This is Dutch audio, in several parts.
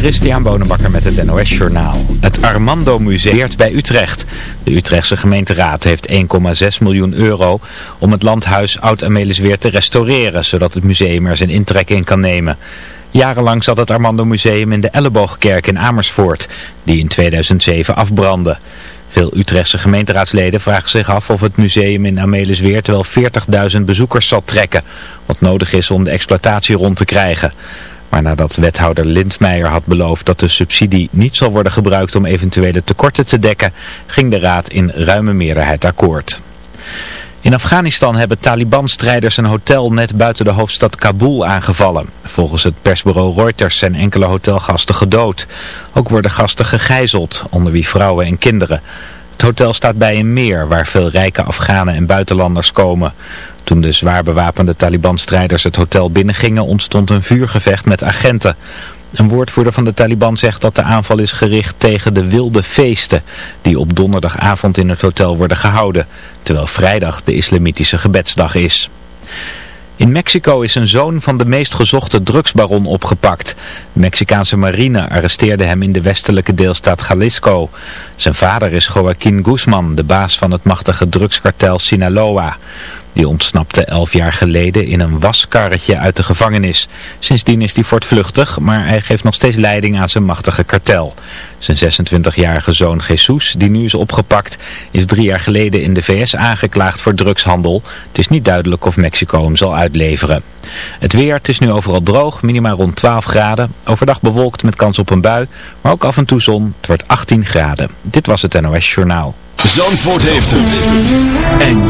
Christian Bonenbakker met het NOS Journaal. Het Armando Museum bij Utrecht. De Utrechtse gemeenteraad heeft 1,6 miljoen euro om het landhuis Oud-Amelisweer te restaureren, zodat het museum er zijn intrek in kan nemen. Jarenlang zat het Armando Museum in de Elleboogkerk in Amersfoort, die in 2007 afbrandde. Veel Utrechtse gemeenteraadsleden vragen zich af of het museum in Amelisweert wel 40.000 bezoekers zal trekken, wat nodig is om de exploitatie rond te krijgen. Maar nadat wethouder Lindmeijer had beloofd dat de subsidie niet zal worden gebruikt om eventuele tekorten te dekken, ging de raad in ruime meerderheid akkoord. In Afghanistan hebben Taliban-strijders een hotel net buiten de hoofdstad Kabul aangevallen. Volgens het persbureau Reuters zijn enkele hotelgasten gedood. Ook worden gasten gegijzeld, onder wie vrouwen en kinderen. Het hotel staat bij een meer waar veel rijke Afghanen en buitenlanders komen. Toen de zwaar bewapende Taliban-strijders het hotel binnengingen ontstond een vuurgevecht met agenten. Een woordvoerder van de Taliban zegt dat de aanval is gericht tegen de wilde feesten die op donderdagavond in het hotel worden gehouden, terwijl vrijdag de islamitische gebedsdag is. In Mexico is een zoon van de meest gezochte drugsbaron opgepakt. De Mexicaanse marine arresteerde hem in de westelijke deelstaat Jalisco. Zijn vader is Joaquín Guzman, de baas van het machtige drugskartel Sinaloa. Die ontsnapte elf jaar geleden in een waskarretje uit de gevangenis. Sindsdien is hij voortvluchtig, maar hij geeft nog steeds leiding aan zijn machtige kartel. Zijn 26-jarige zoon Jesus, die nu is opgepakt, is drie jaar geleden in de VS aangeklaagd voor drugshandel. Het is niet duidelijk of Mexico hem zal uitleveren. Het weer, het is nu overal droog, minimaal rond 12 graden. Overdag bewolkt met kans op een bui, maar ook af en toe zon. Het wordt 18 graden. Dit was het NOS Journaal. Zandvoort heeft het. En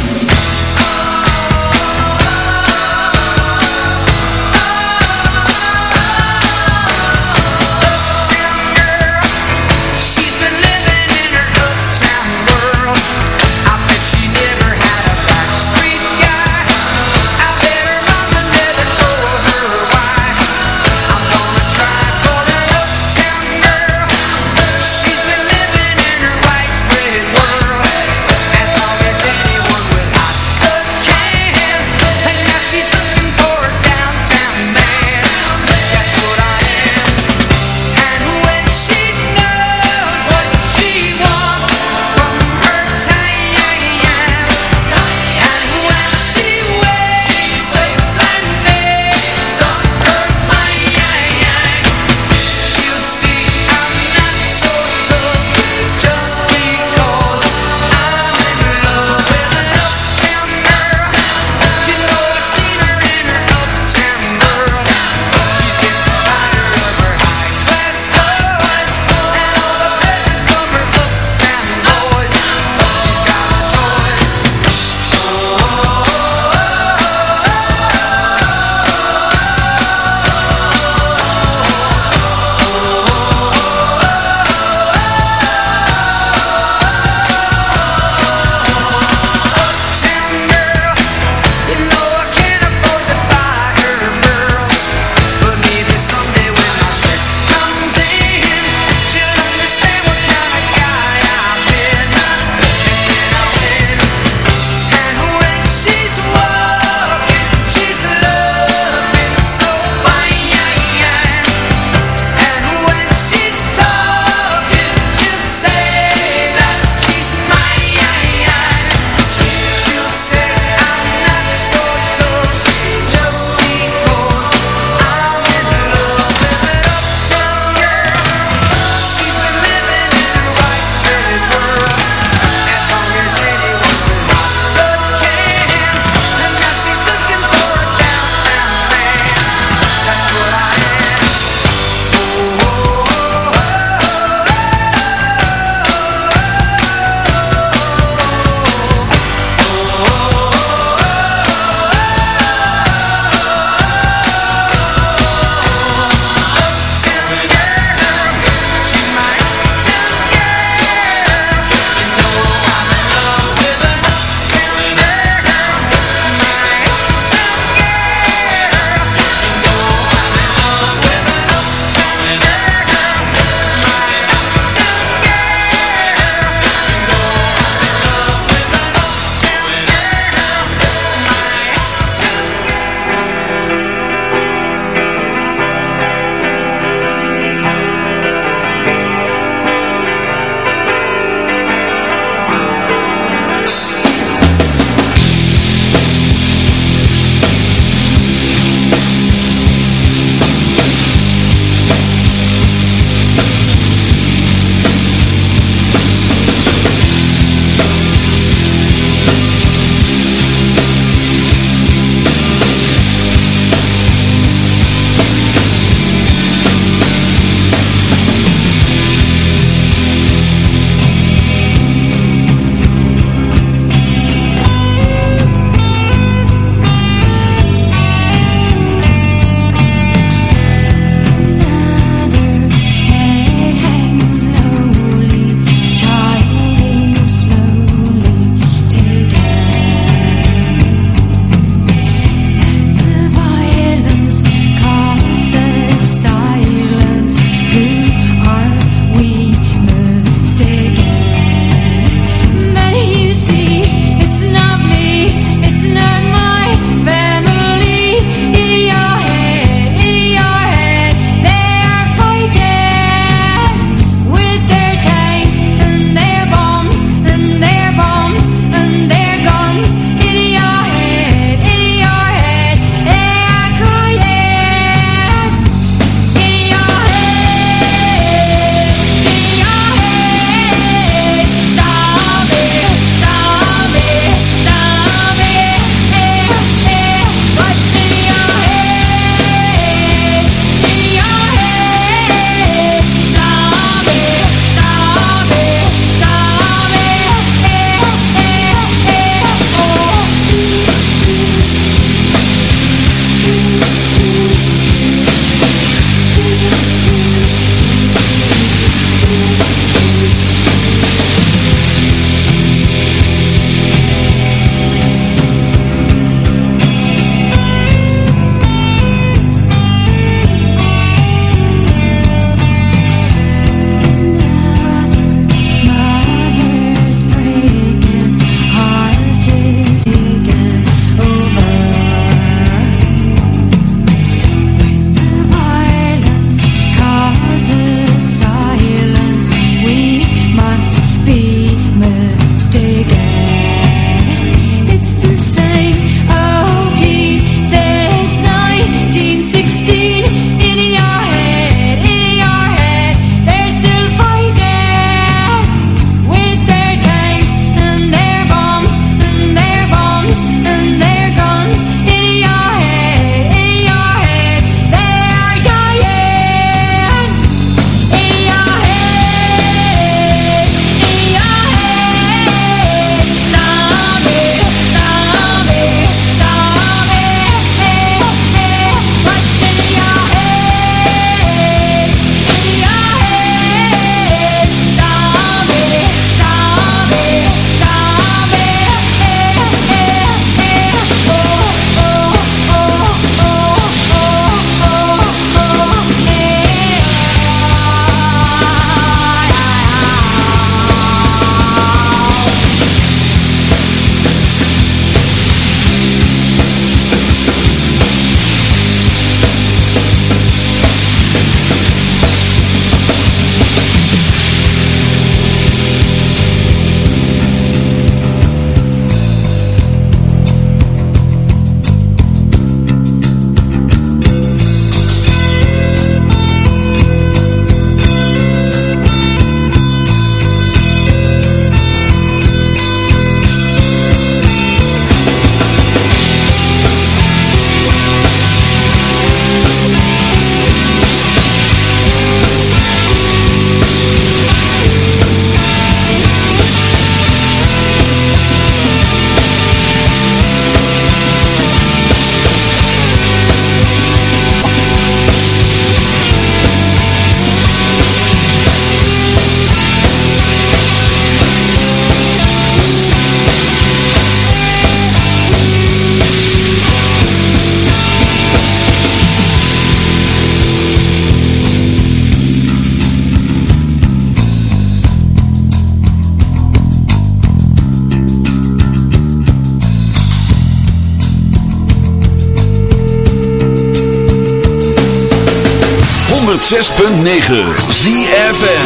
106.9 ZFM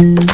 ZFM.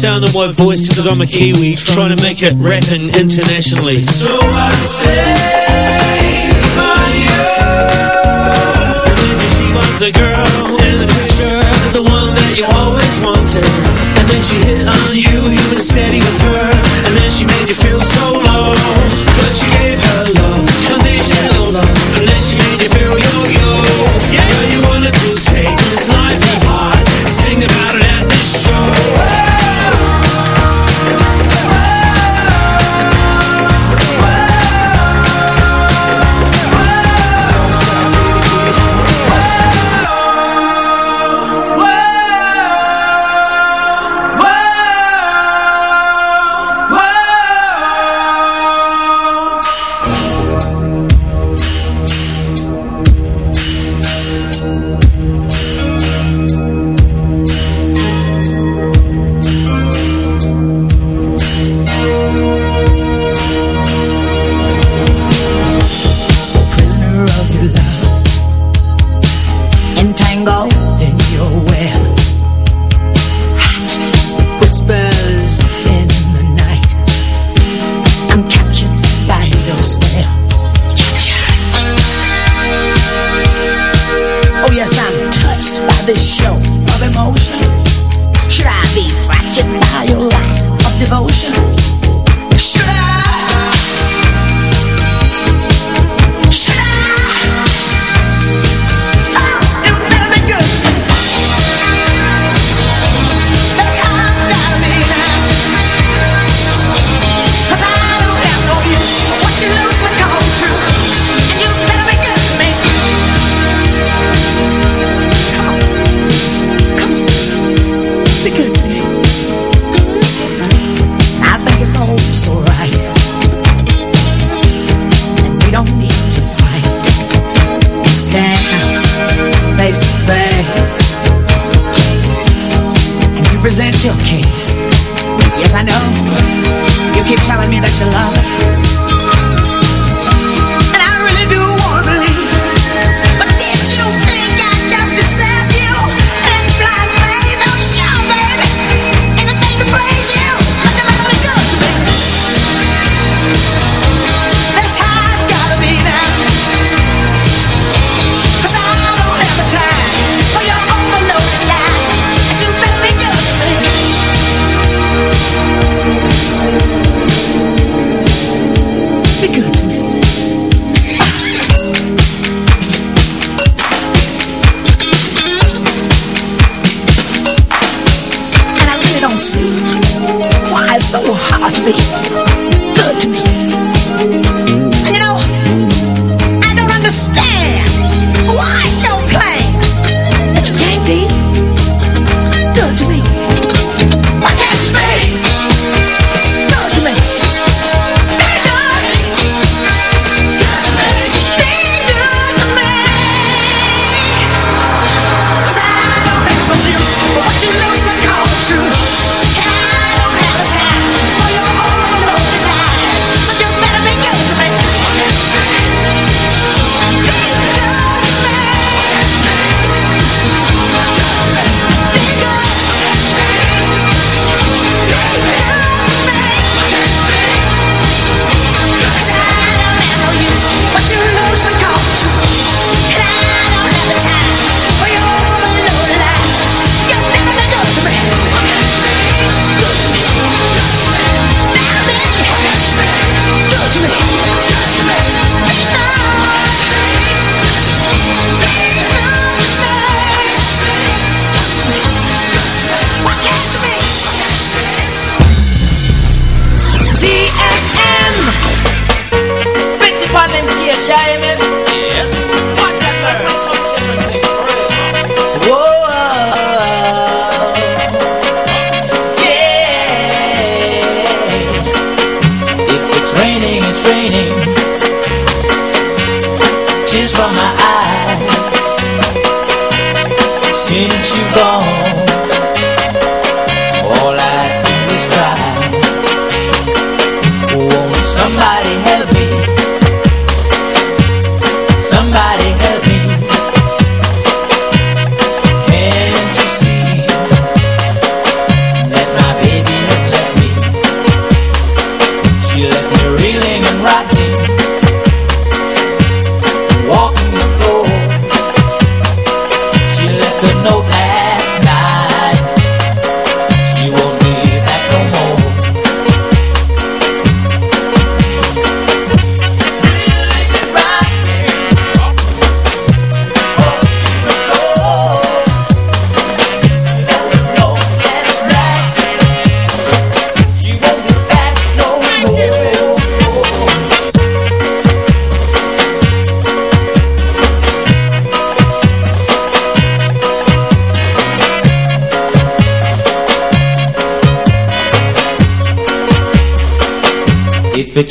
sound of my voice because I'm a Kiwi Trying to make it rapping internationally. So I say for you Maybe she was the girl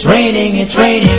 training and raining.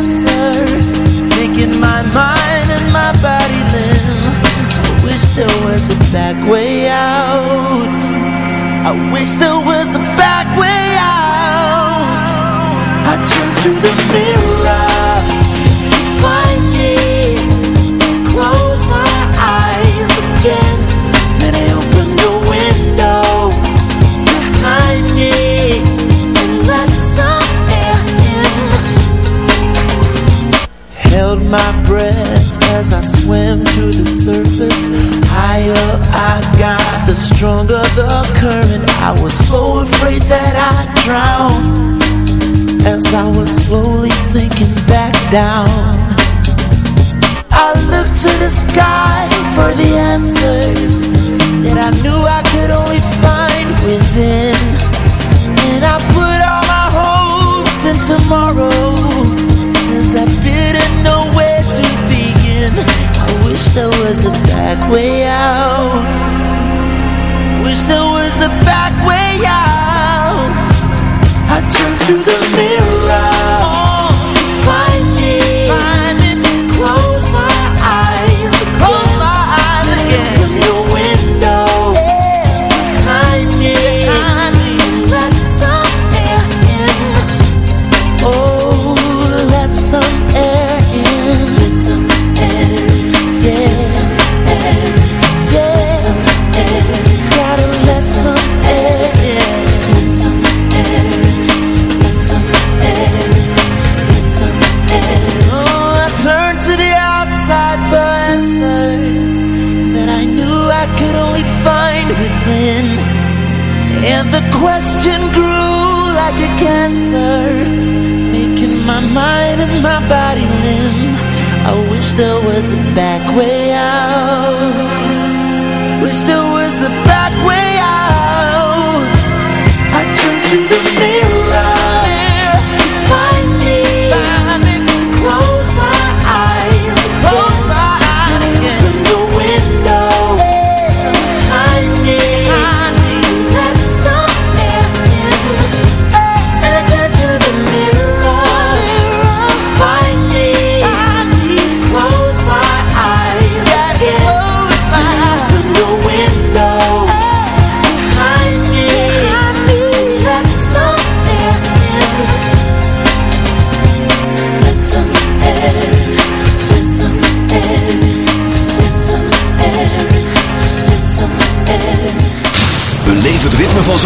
answer. Taking my mind and my body limb I wish there was a back way out. I wish there was a back way out. I turn to the down. Still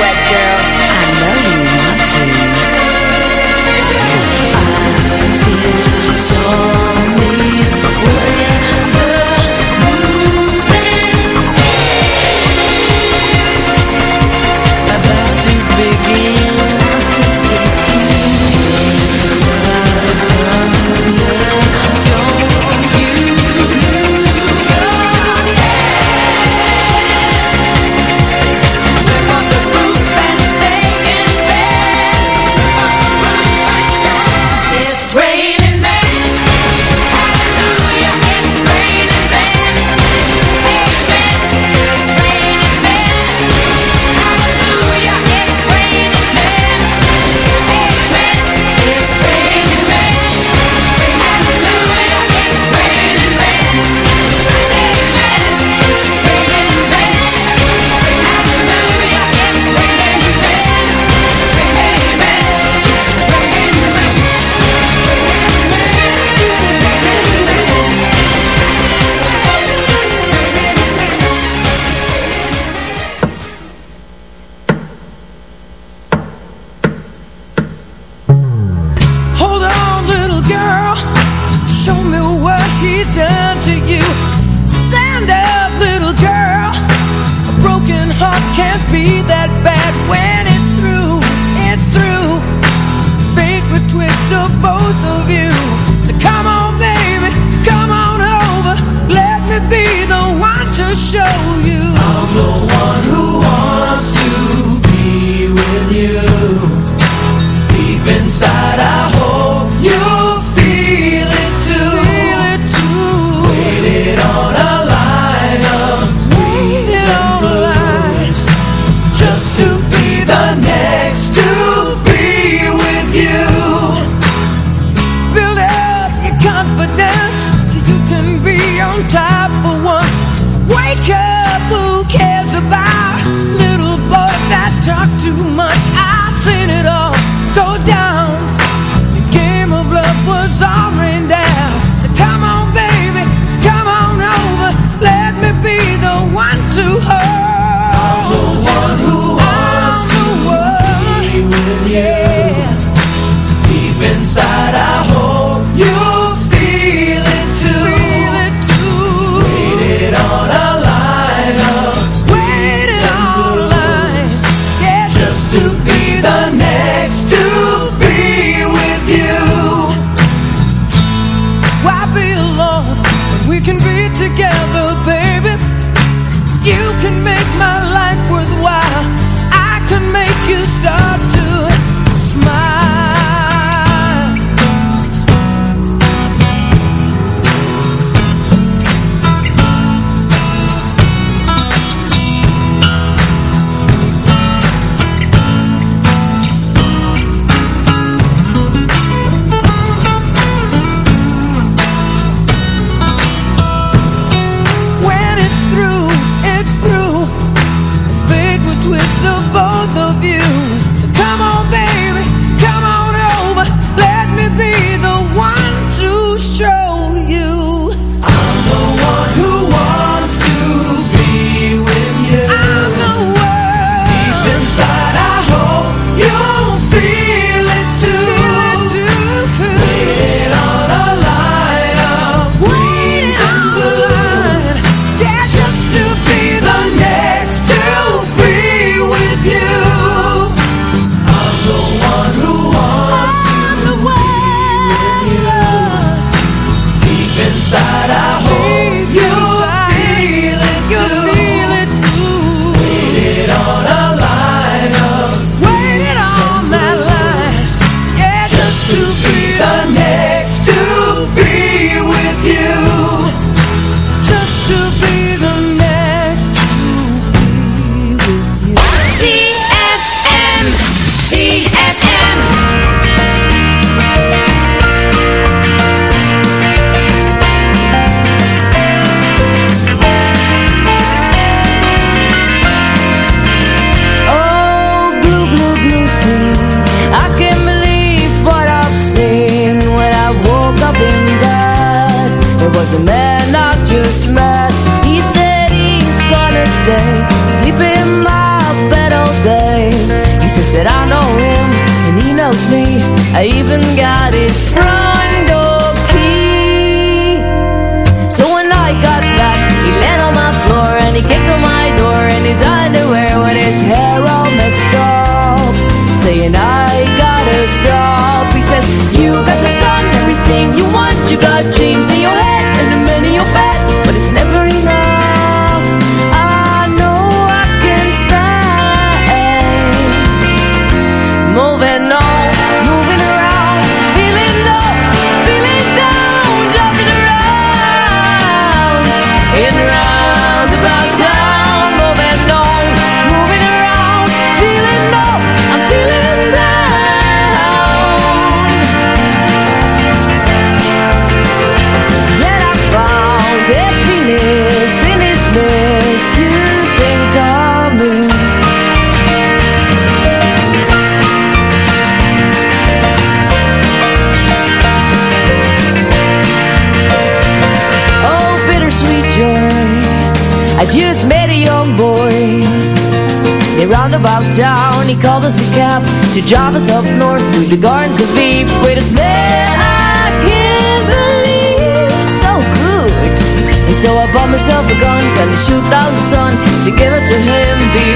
wet, girl. I know you Called us a cab to drive us up north through the gardens of Eve. Wait a minute, I can't believe so good. And so I bought myself a gun, kinda shoot out the sun to give it to him.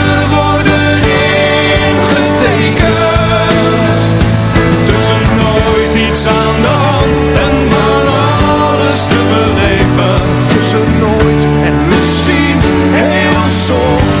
heel